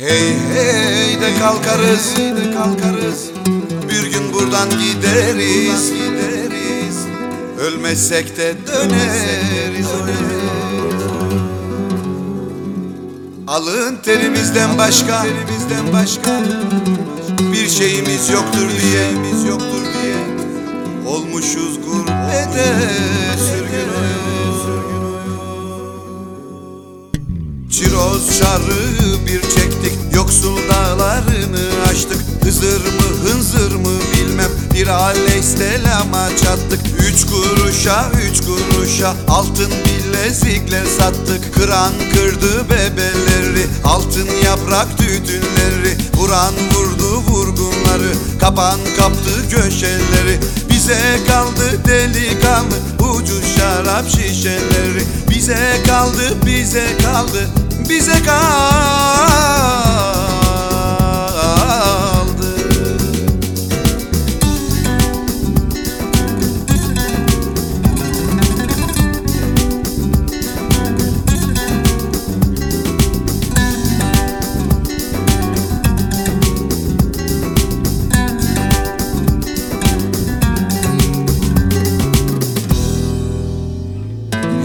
Hey hey de kalkarız, de kalkarız. Bir gün buradan gideriz, gideriz. Ölmezsek de döneriz. Alın terimizden başka, terimizden başka bir şeyimiz yoktur diye, yoktur diye. Olmuşuz gurbete sürgün Çiroz çarı Yoksul dağlarını aştık Hızır mı hınzır mı bilmem. Bir aleyhisselama çattık. Üç kuruşa üç kuruşa Altın bilezikler sattık. Kıran kırdı bebeleri Altın yaprak tütünleri. Vuran vurdu vurgunları Kapan kaptı köşeleri. Bize kaldı delikanlı Ucuz şarap şişeleri. Bize kaldı bize kaldı Bize kaldı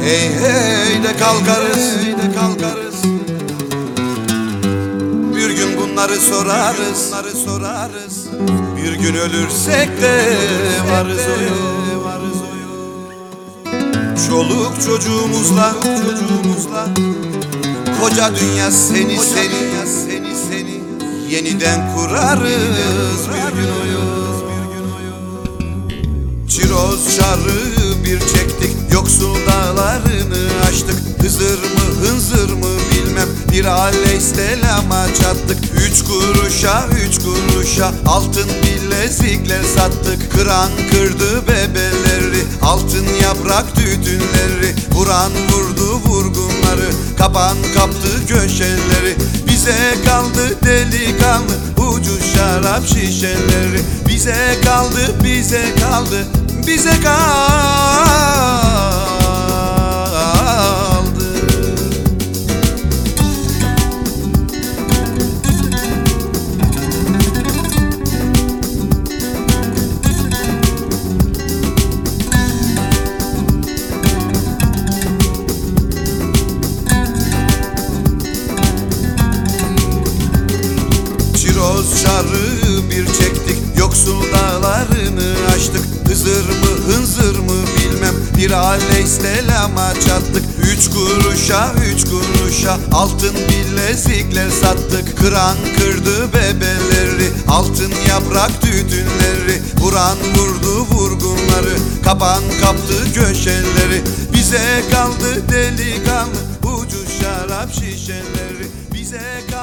Hey hey de kalkarız, hey de kalkarız. Bir gün bunları sorarız, bunları sorarız. Bir gün ölürsek de varız oyo, varız oyo. Çoluk çocuğumuzla, çocuğumuzla. Koca dünya seni, seni, seni, seni. Yeniden kurarız bir gün oyo, bir gün oyo. Çiroz çarı bir çektik Yoksul dağlarını aştık Hızır mı hınzır mı bilmem. Bir aleyhisselama çattık. Üç kuruşa üç kuruşa Altın bilezikler sattık. Kıran kırdı bebeleri Altın yaprak tütünleri. Vuran vurdu vurgunları Kapan kaptı köşeleri. Bize kaldı delikanlı Ucuz şarap şişeleri. Bize kaldı bize kaldı bize kaldı Çarı bir çektik. Yoksul dağlarını aştık Hızır mı hınzır mı bilmem. Bir aleyhisselama çattık. Üç kuruşa üç kuruşa Altın bilezikler sattık. Kıran kırdı bebeleri Altın yaprak tütünleri. Vuran vurdu vurgunları Kapan kaptı köşeleri Bize kaldı delikanlı Ucuz şarap şişeleri. Bize kaldı